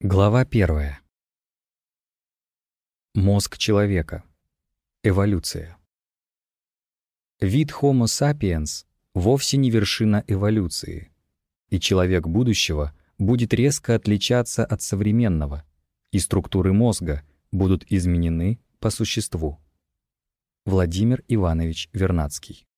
Глава первая. Мозг человека. Эволюция. Вид Homo sapiens вовсе не вершина эволюции, и человек будущего будет резко отличаться от современного, и структуры мозга будут изменены по существу. Владимир Иванович Вернадский.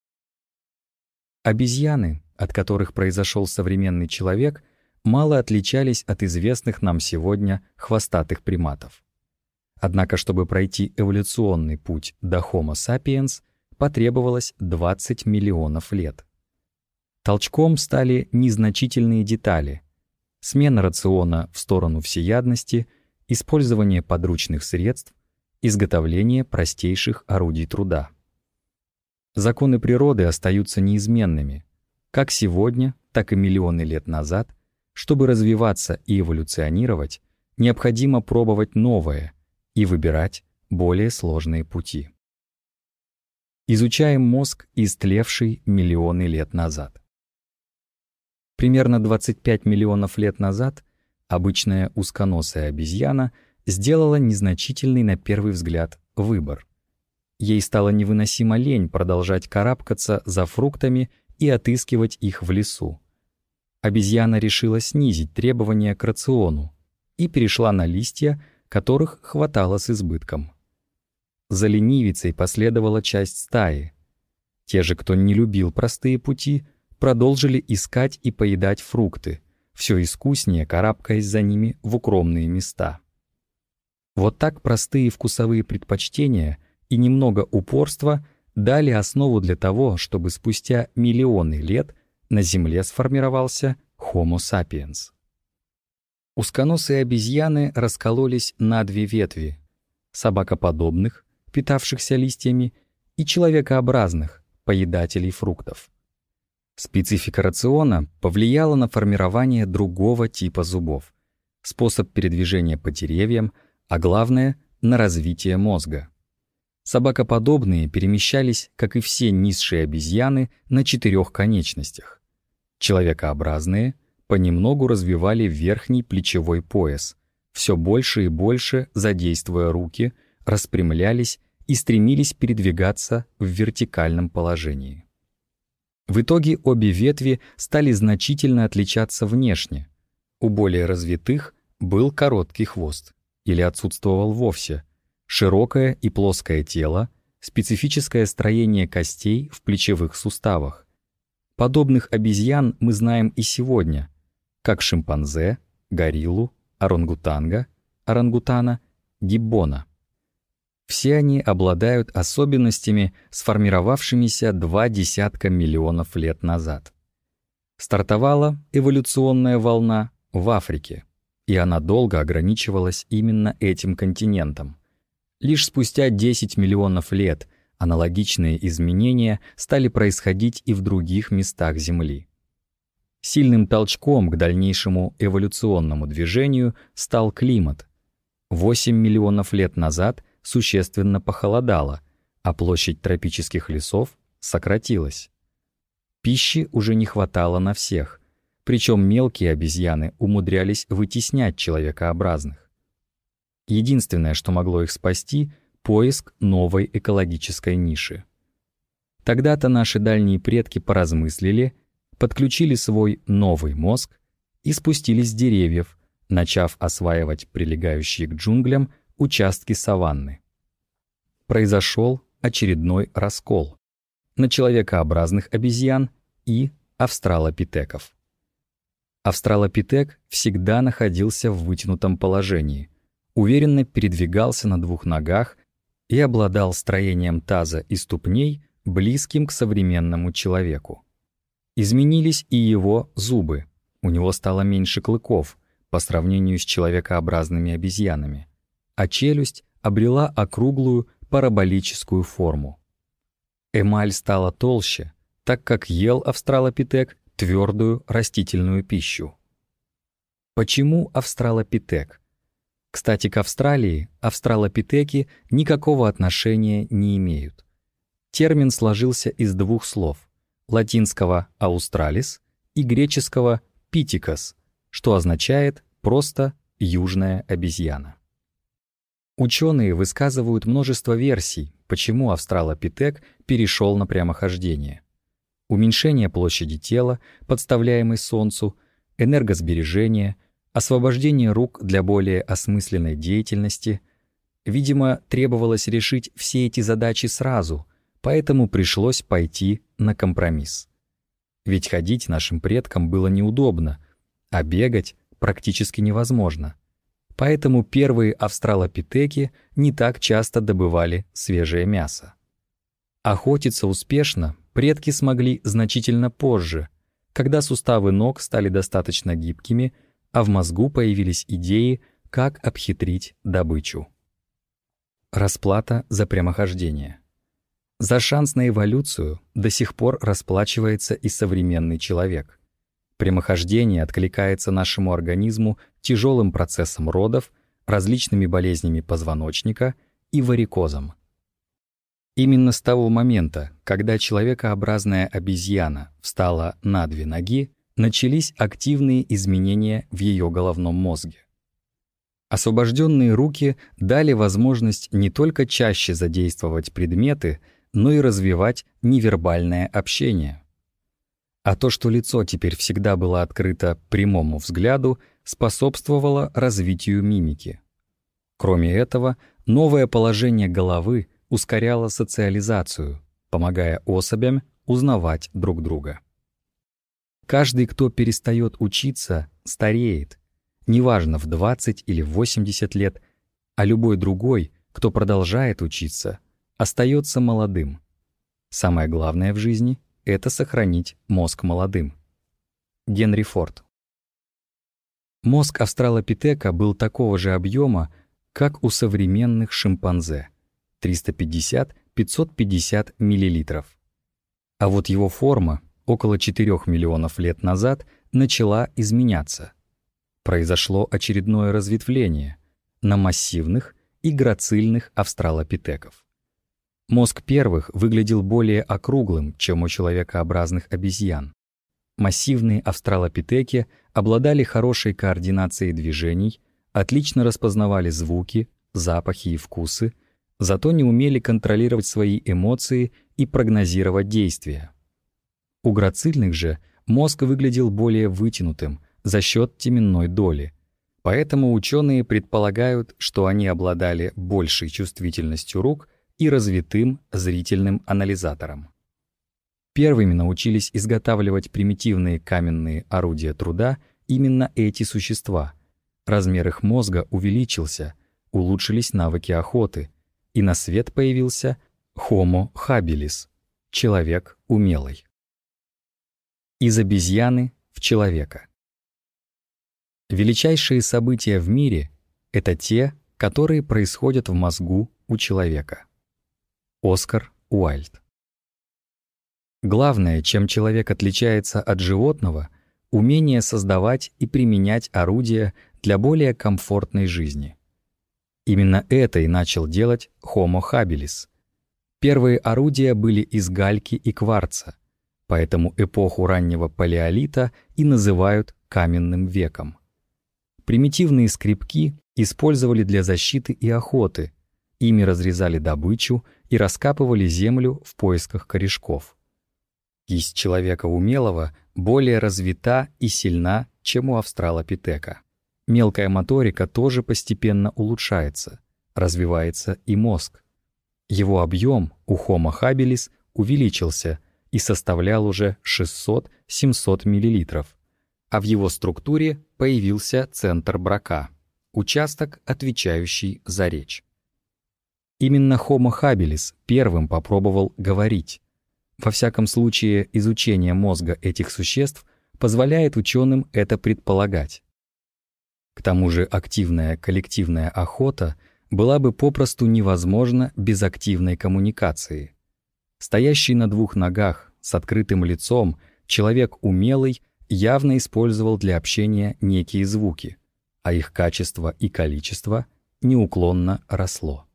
Обезьяны, от которых произошел современный человек, мало отличались от известных нам сегодня хвостатых приматов. Однако, чтобы пройти эволюционный путь до Homo sapiens, потребовалось 20 миллионов лет. Толчком стали незначительные детали. Смена рациона в сторону всеядности, использование подручных средств, изготовление простейших орудий труда. Законы природы остаются неизменными, как сегодня, так и миллионы лет назад чтобы развиваться и эволюционировать, необходимо пробовать новое и выбирать более сложные пути. Изучаем мозг, истлевший миллионы лет назад. Примерно 25 миллионов лет назад обычная узконосая обезьяна сделала незначительный на первый взгляд выбор. Ей стало невыносимо лень продолжать карабкаться за фруктами и отыскивать их в лесу обезьяна решила снизить требования к рациону и перешла на листья, которых хватало с избытком. За ленивицей последовала часть стаи. Те же, кто не любил простые пути, продолжили искать и поедать фрукты, все искуснее карабкаясь за ними в укромные места. Вот так простые вкусовые предпочтения и немного упорства дали основу для того, чтобы спустя миллионы лет на Земле сформировался Homo sapiens. Узконосые обезьяны раскололись на две ветви — собакоподобных, питавшихся листьями, и человекообразных, поедателей фруктов. Специфика рациона повлияла на формирование другого типа зубов, способ передвижения по деревьям, а главное — на развитие мозга. Собакоподобные перемещались, как и все низшие обезьяны, на четырех конечностях человекообразные понемногу развивали верхний плечевой пояс, все больше и больше задействуя руки, распрямлялись и стремились передвигаться в вертикальном положении. В итоге обе ветви стали значительно отличаться внешне. У более развитых был короткий хвост или отсутствовал вовсе, широкое и плоское тело, специфическое строение костей в плечевых суставах, Подобных обезьян мы знаем и сегодня, как шимпанзе, гориллу, орангутанга, орангутана, гиббона. Все они обладают особенностями, сформировавшимися два десятка миллионов лет назад. Стартовала эволюционная волна в Африке, и она долго ограничивалась именно этим континентом. Лишь спустя 10 миллионов лет – Аналогичные изменения стали происходить и в других местах Земли. Сильным толчком к дальнейшему эволюционному движению стал климат. 8 миллионов лет назад существенно похолодало, а площадь тропических лесов сократилась. Пищи уже не хватало на всех, причем мелкие обезьяны умудрялись вытеснять человекообразных. Единственное, что могло их спасти, поиск новой экологической ниши. Тогда-то наши дальние предки поразмыслили, подключили свой новый мозг и спустились с деревьев, начав осваивать прилегающие к джунглям участки саванны. Произошел очередной раскол на человекообразных обезьян и австралопитеков. Австралопитек всегда находился в вытянутом положении, уверенно передвигался на двух ногах и обладал строением таза и ступней, близким к современному человеку. Изменились и его зубы. У него стало меньше клыков по сравнению с человекообразными обезьянами, а челюсть обрела округлую параболическую форму. Эмаль стала толще, так как ел австралопитек твердую растительную пищу. Почему австралопитек? Кстати, к Австралии австралопитеки никакого отношения не имеют. Термин сложился из двух слов — латинского «australis» и греческого «piticus», что означает просто южная обезьяна. Ученые высказывают множество версий, почему австралопитек перешел на прямохождение. Уменьшение площади тела, подставляемой Солнцу, энергосбережение, освобождение рук для более осмысленной деятельности. Видимо, требовалось решить все эти задачи сразу, поэтому пришлось пойти на компромисс. Ведь ходить нашим предкам было неудобно, а бегать практически невозможно. Поэтому первые австралопитеки не так часто добывали свежее мясо. Охотиться успешно предки смогли значительно позже, когда суставы ног стали достаточно гибкими, а в мозгу появились идеи, как обхитрить добычу. Расплата за прямохождение. За шанс на эволюцию до сих пор расплачивается и современный человек. Прямохождение откликается нашему организму тяжелым процессом родов, различными болезнями позвоночника и варикозом. Именно с того момента, когда человекообразная обезьяна встала на две ноги, начались активные изменения в ее головном мозге. Освобожденные руки дали возможность не только чаще задействовать предметы, но и развивать невербальное общение. А то, что лицо теперь всегда было открыто прямому взгляду, способствовало развитию мимики. Кроме этого, новое положение головы ускоряло социализацию, помогая особям узнавать друг друга. Каждый, кто перестает учиться, стареет, неважно в 20 или 80 лет, а любой другой, кто продолжает учиться, остается молодым. Самое главное в жизни — это сохранить мозг молодым. Генри Форд Мозг австралопитека был такого же объема, как у современных шимпанзе — 350-550 мл. А вот его форма около 4 миллионов лет назад начала изменяться. Произошло очередное разветвление на массивных и грацильных австралопитеков. Мозг первых выглядел более округлым, чем у человекообразных обезьян. Массивные австралопитеки обладали хорошей координацией движений, отлично распознавали звуки, запахи и вкусы, зато не умели контролировать свои эмоции и прогнозировать действия. У грацильных же мозг выглядел более вытянутым за счет теменной доли, поэтому ученые предполагают, что они обладали большей чувствительностью рук и развитым зрительным анализатором. Первыми научились изготавливать примитивные каменные орудия труда именно эти существа. Размер их мозга увеличился, улучшились навыки охоты, и на свет появился Homo habilis — человек умелый. Из обезьяны в человека. Величайшие события в мире — это те, которые происходят в мозгу у человека. Оскар Уайльд Главное, чем человек отличается от животного, умение создавать и применять орудия для более комфортной жизни. Именно это и начал делать Homo habilis. Первые орудия были из гальки и кварца, поэтому эпоху раннего палеолита и называют каменным веком. Примитивные скребки использовали для защиты и охоты, ими разрезали добычу и раскапывали землю в поисках корешков. Кисть человека умелого более развита и сильна, чем у австралопитека. Мелкая моторика тоже постепенно улучшается, развивается и мозг. Его объем у Homo habilis увеличился и составлял уже 600-700 мл, а в его структуре появился центр брака, участок, отвечающий за речь. Именно Homo habilis первым попробовал говорить, во всяком случае, изучение мозга этих существ позволяет ученым это предполагать. К тому же активная коллективная охота была бы попросту невозможна без активной коммуникации. Стоящий на двух ногах, с открытым лицом, человек умелый явно использовал для общения некие звуки, а их качество и количество неуклонно росло.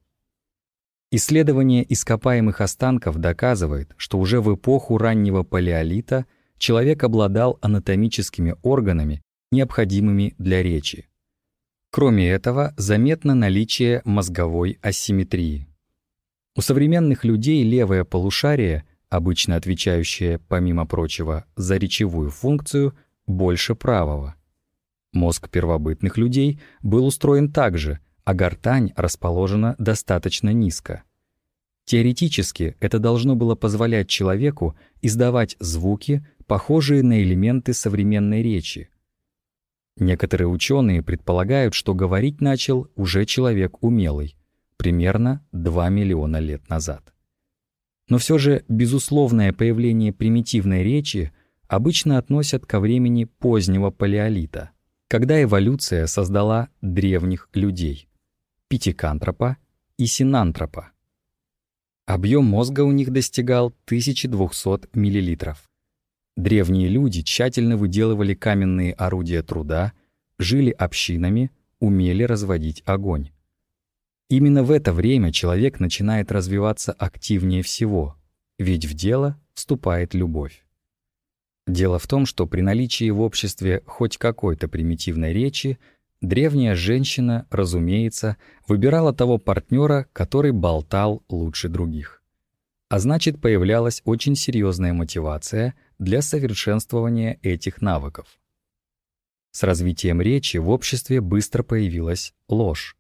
Исследование ископаемых останков доказывает, что уже в эпоху раннего палеолита человек обладал анатомическими органами, необходимыми для речи. Кроме этого, заметно наличие мозговой асимметрии. У современных людей левое полушарие, обычно отвечающее, помимо прочего, за речевую функцию, больше правого. Мозг первобытных людей был устроен так же, а гортань расположена достаточно низко. Теоретически это должно было позволять человеку издавать звуки, похожие на элементы современной речи. Некоторые ученые предполагают, что говорить начал уже человек умелый, примерно 2 миллиона лет назад. Но все же безусловное появление примитивной речи обычно относят ко времени позднего палеолита, когда эволюция создала древних людей — пятикантропа и синантропа. Объем мозга у них достигал 1200 мл. Древние люди тщательно выделывали каменные орудия труда, жили общинами, умели разводить огонь. Именно в это время человек начинает развиваться активнее всего, ведь в дело вступает любовь. Дело в том, что при наличии в обществе хоть какой-то примитивной речи, древняя женщина, разумеется, выбирала того партнера, который болтал лучше других. А значит, появлялась очень серьезная мотивация для совершенствования этих навыков. С развитием речи в обществе быстро появилась ложь.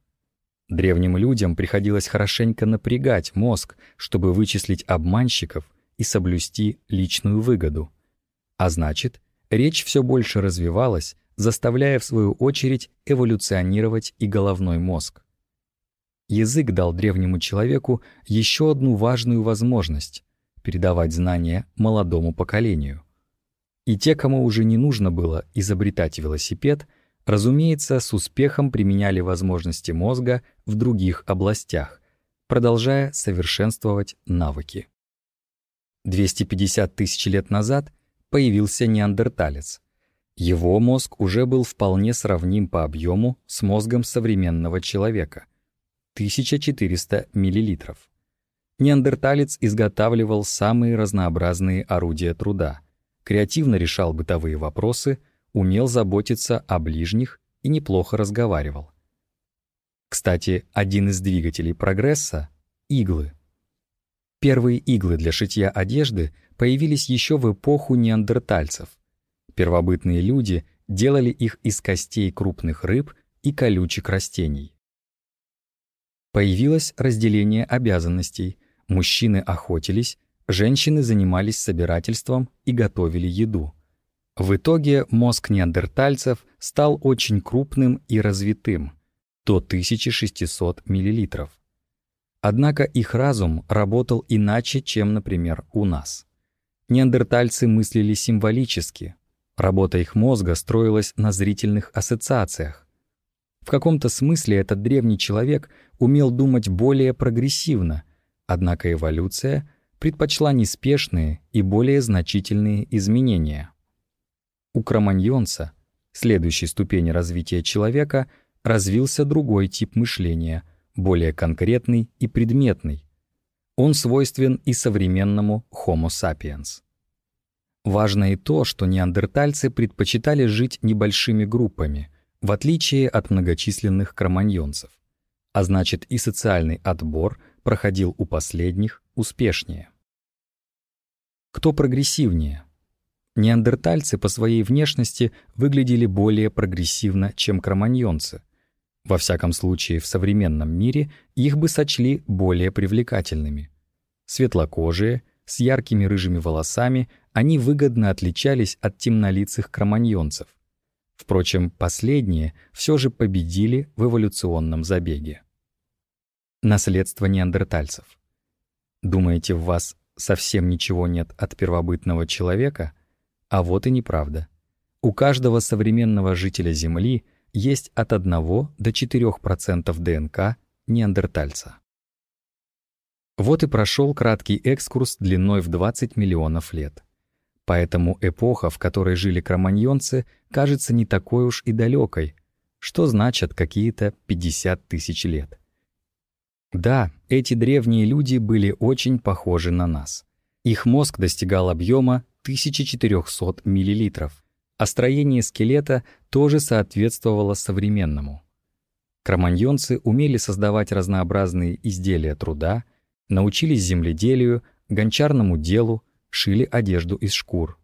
Древним людям приходилось хорошенько напрягать мозг, чтобы вычислить обманщиков и соблюсти личную выгоду. А значит, речь все больше развивалась, заставляя в свою очередь эволюционировать и головной мозг. Язык дал древнему человеку еще одну важную возможность — передавать знания молодому поколению. И те, кому уже не нужно было изобретать велосипед, разумеется, с успехом применяли возможности мозга в других областях, продолжая совершенствовать навыки. 250 тысяч лет назад появился неандерталец. Его мозг уже был вполне сравним по объему с мозгом современного человека — 1400 мл. Неандерталец изготавливал самые разнообразные орудия труда, креативно решал бытовые вопросы, умел заботиться о ближних и неплохо разговаривал. Кстати, один из двигателей прогресса — иглы. Первые иглы для шитья одежды появились еще в эпоху неандертальцев. Первобытные люди делали их из костей крупных рыб и колючек растений. Появилось разделение обязанностей. Мужчины охотились, женщины занимались собирательством и готовили еду. В итоге мозг неандертальцев стал очень крупным и развитым, до 1600 мл. Однако их разум работал иначе, чем, например, у нас. Неандертальцы мыслили символически. Работа их мозга строилась на зрительных ассоциациях. В каком-то смысле этот древний человек умел думать более прогрессивно, однако эволюция предпочла неспешные и более значительные изменения. У кроманьонца, следующей ступени развития человека, развился другой тип мышления, более конкретный и предметный. Он свойствен и современному Homo sapiens. Важно и то, что неандертальцы предпочитали жить небольшими группами — в отличие от многочисленных кроманьонцев. А значит и социальный отбор проходил у последних успешнее. Кто прогрессивнее? Неандертальцы по своей внешности выглядели более прогрессивно, чем кроманьонцы. Во всяком случае, в современном мире их бы сочли более привлекательными. Светлокожие, с яркими рыжими волосами, они выгодно отличались от темнолицых кроманьонцев. Впрочем, последние все же победили в эволюционном забеге. Наследство неандертальцев. Думаете, в вас совсем ничего нет от первобытного человека? А вот и неправда. У каждого современного жителя Земли есть от 1 до 4% ДНК неандертальца. Вот и прошел краткий экскурс длиной в 20 миллионов лет. Поэтому эпоха, в которой жили кроманьонцы, кажется не такой уж и далекой, что значат какие-то 50 тысяч лет. Да, эти древние люди были очень похожи на нас. Их мозг достигал объема 1400 мл, а строение скелета тоже соответствовало современному. Кроманьонцы умели создавать разнообразные изделия труда, научились земледелию, гончарному делу, шили одежду из шкур.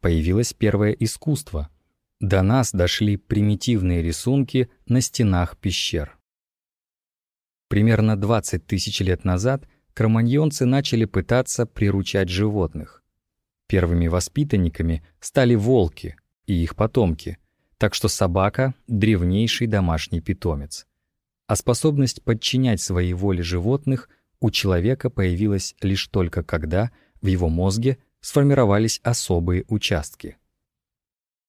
Появилось первое искусство. До нас дошли примитивные рисунки на стенах пещер. Примерно 20 тысяч лет назад кроманьонцы начали пытаться приручать животных. Первыми воспитанниками стали волки и их потомки, так что собака — древнейший домашний питомец. А способность подчинять своей воле животных у человека появилась лишь только когда в его мозге сформировались особые участки.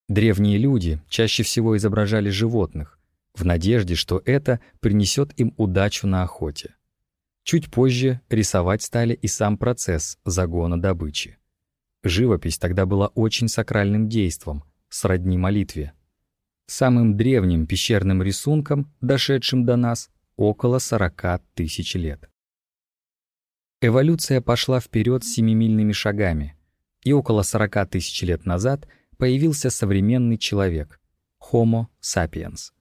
Древние люди чаще всего изображали животных, в надежде, что это принесет им удачу на охоте. Чуть позже рисовать стали и сам процесс загона добычи. Живопись тогда была очень сакральным действом, сродни молитве. Самым древним пещерным рисунком, дошедшим до нас, около 40 тысяч лет. Эволюция пошла вперед семимильными шагами, и около 40 тысяч лет назад появился современный человек — Homo sapiens.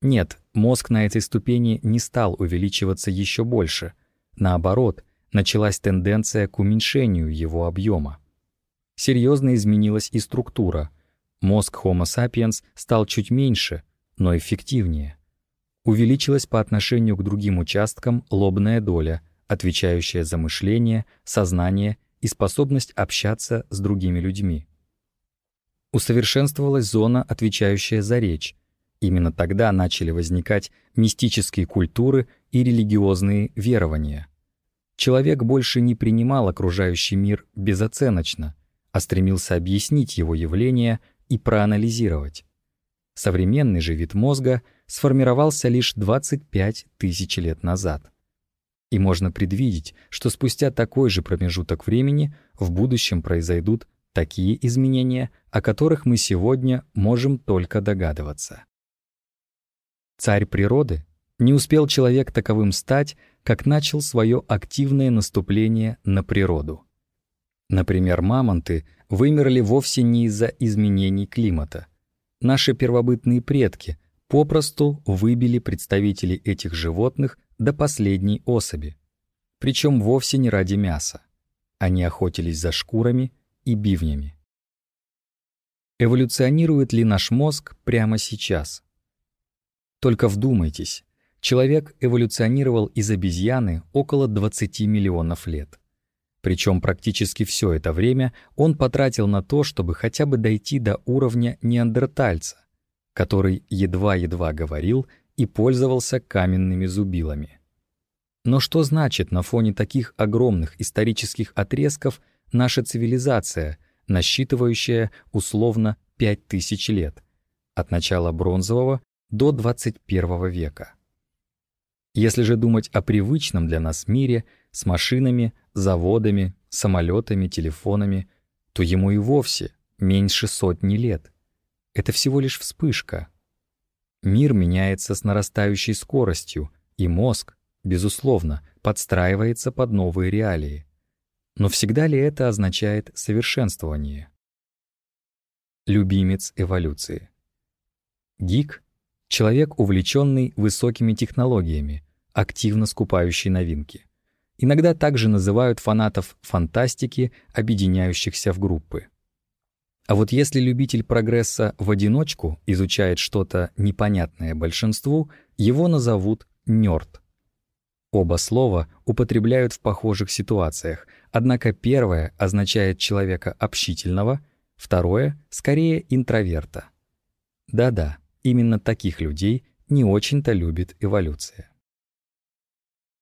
Нет, мозг на этой ступени не стал увеличиваться еще больше. Наоборот, началась тенденция к уменьшению его объема. Серьезно изменилась и структура. Мозг Homo sapiens стал чуть меньше, но эффективнее. Увеличилась по отношению к другим участкам лобная доля — отвечающая за мышление, сознание и способность общаться с другими людьми. Усовершенствовалась зона, отвечающая за речь. Именно тогда начали возникать мистические культуры и религиозные верования. Человек больше не принимал окружающий мир безоценочно, а стремился объяснить его явления и проанализировать. Современный же вид мозга сформировался лишь 25 тысяч лет назад. И можно предвидеть, что спустя такой же промежуток времени в будущем произойдут такие изменения, о которых мы сегодня можем только догадываться. Царь природы не успел человек таковым стать, как начал свое активное наступление на природу. Например, мамонты вымерли вовсе не из-за изменений климата. Наши первобытные предки попросту выбили представителей этих животных до последней особи. Причем вовсе не ради мяса. Они охотились за шкурами и бивнями. Эволюционирует ли наш мозг прямо сейчас? Только вдумайтесь, человек эволюционировал из обезьяны около 20 миллионов лет. Причем практически все это время он потратил на то, чтобы хотя бы дойти до уровня неандертальца, который едва-едва говорил и пользовался каменными зубилами. Но что значит на фоне таких огромных исторических отрезков наша цивилизация, насчитывающая условно 5000 лет, от начала бронзового до 21 века? Если же думать о привычном для нас мире с машинами, заводами, самолетами, телефонами, то ему и вовсе меньше сотни лет. Это всего лишь вспышка, Мир меняется с нарастающей скоростью, и мозг, безусловно, подстраивается под новые реалии. Но всегда ли это означает совершенствование? Любимец эволюции. Гик — человек, увлеченный высокими технологиями, активно скупающий новинки. Иногда также называют фанатов фантастики, объединяющихся в группы. А вот если любитель прогресса в одиночку изучает что-то непонятное большинству, его назовут нёрд. Оба слова употребляют в похожих ситуациях, однако первое означает человека общительного, второе — скорее интроверта. Да-да, именно таких людей не очень-то любит эволюция.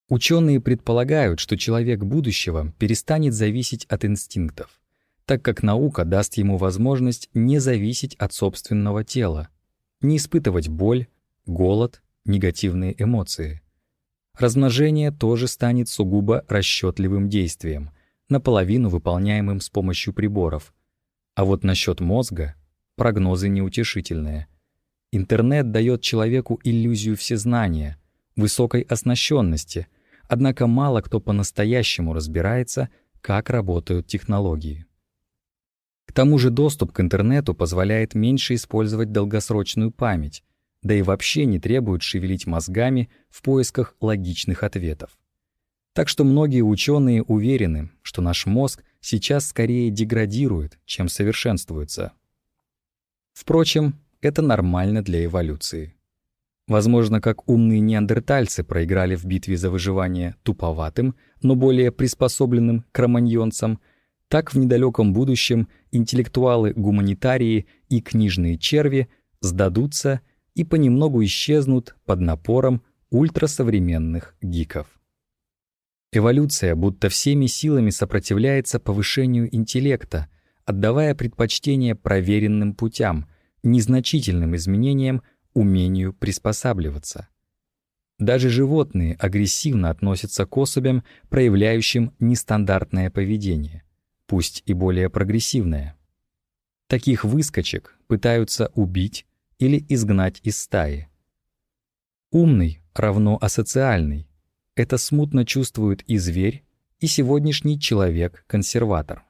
Ученые предполагают, что человек будущего перестанет зависеть от инстинктов так как наука даст ему возможность не зависеть от собственного тела, не испытывать боль, голод, негативные эмоции. Размножение тоже станет сугубо расчетливым действием, наполовину выполняемым с помощью приборов. А вот насчет мозга прогнозы неутешительные. Интернет дает человеку иллюзию всезнания, высокой оснащенности, однако мало кто по-настоящему разбирается, как работают технологии. К тому же доступ к интернету позволяет меньше использовать долгосрочную память, да и вообще не требуют шевелить мозгами в поисках логичных ответов. Так что многие ученые уверены, что наш мозг сейчас скорее деградирует, чем совершенствуется. Впрочем, это нормально для эволюции. Возможно, как умные неандертальцы проиграли в битве за выживание туповатым, но более приспособленным кроманьонцам, так в недалеком будущем интеллектуалы-гуманитарии и книжные черви сдадутся и понемногу исчезнут под напором ультрасовременных гиков. Эволюция будто всеми силами сопротивляется повышению интеллекта, отдавая предпочтение проверенным путям, незначительным изменениям умению приспосабливаться. Даже животные агрессивно относятся к особям, проявляющим нестандартное поведение, пусть и более прогрессивное. Таких выскочек пытаются убить или изгнать из стаи. Умный равно асоциальный. Это смутно чувствует и зверь, и сегодняшний человек-консерватор.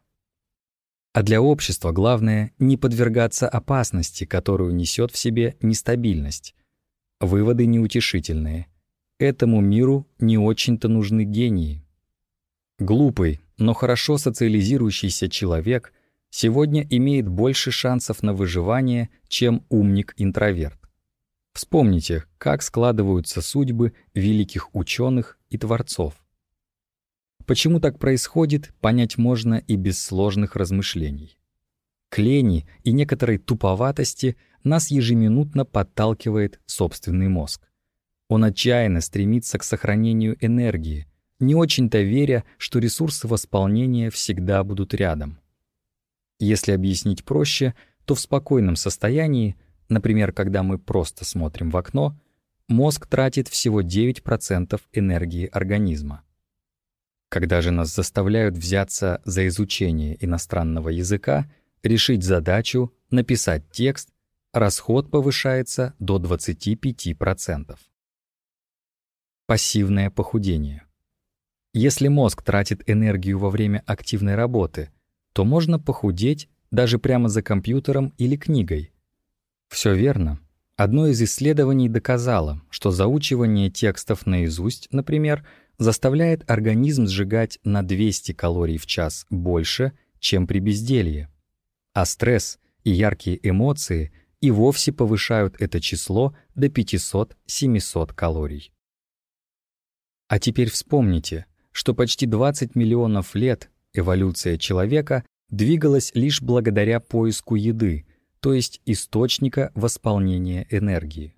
А для общества главное не подвергаться опасности, которую несет в себе нестабильность. Выводы неутешительные. Этому миру не очень-то нужны гении. Глупый, но хорошо социализирующийся человек сегодня имеет больше шансов на выживание, чем умник-интроверт. Вспомните, как складываются судьбы великих ученых и творцов. Почему так происходит, понять можно и без сложных размышлений. К лени и некоторой туповатости нас ежеминутно подталкивает собственный мозг. Он отчаянно стремится к сохранению энергии, не очень-то веря, что ресурсы восполнения всегда будут рядом. Если объяснить проще, то в спокойном состоянии, например, когда мы просто смотрим в окно, мозг тратит всего 9% энергии организма. Когда же нас заставляют взяться за изучение иностранного языка, решить задачу, написать текст, расход повышается до 25%. Пассивное похудение. Если мозг тратит энергию во время активной работы, то можно похудеть даже прямо за компьютером или книгой. Все верно. Одно из исследований доказало, что заучивание текстов наизусть, например, заставляет организм сжигать на 200 калорий в час больше, чем при безделье. А стресс и яркие эмоции и вовсе повышают это число до 500-700 калорий. А теперь вспомните, что почти 20 миллионов лет эволюция человека двигалась лишь благодаря поиску еды, то есть источника восполнения энергии.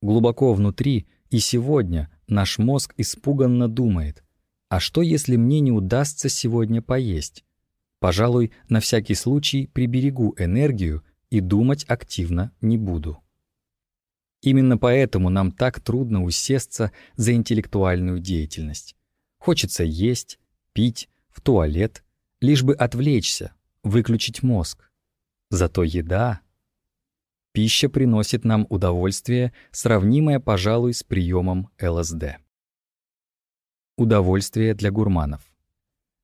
Глубоко внутри и сегодня Наш мозг испуганно думает, а что если мне не удастся сегодня поесть? Пожалуй, на всякий случай приберегу энергию и думать активно не буду. Именно поэтому нам так трудно усесться за интеллектуальную деятельность. Хочется есть, пить, в туалет, лишь бы отвлечься, выключить мозг. Зато еда... Пища приносит нам удовольствие, сравнимое, пожалуй, с приемом ЛСД. Удовольствие для гурманов.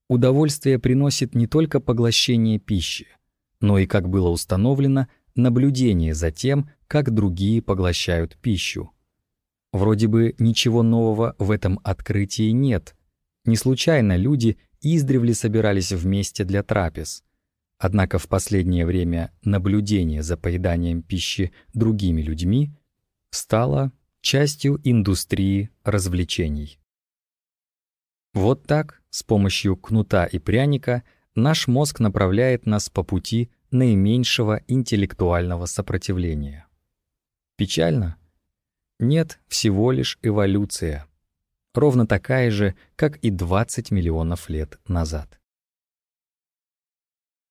Удовольствие приносит не только поглощение пищи, но и, как было установлено, наблюдение за тем, как другие поглощают пищу. Вроде бы ничего нового в этом открытии нет. Не случайно люди издревле собирались вместе для трапез — Однако в последнее время наблюдение за поеданием пищи другими людьми стало частью индустрии развлечений. Вот так, с помощью кнута и пряника, наш мозг направляет нас по пути наименьшего интеллектуального сопротивления. Печально? Нет, всего лишь эволюция. Ровно такая же, как и 20 миллионов лет назад.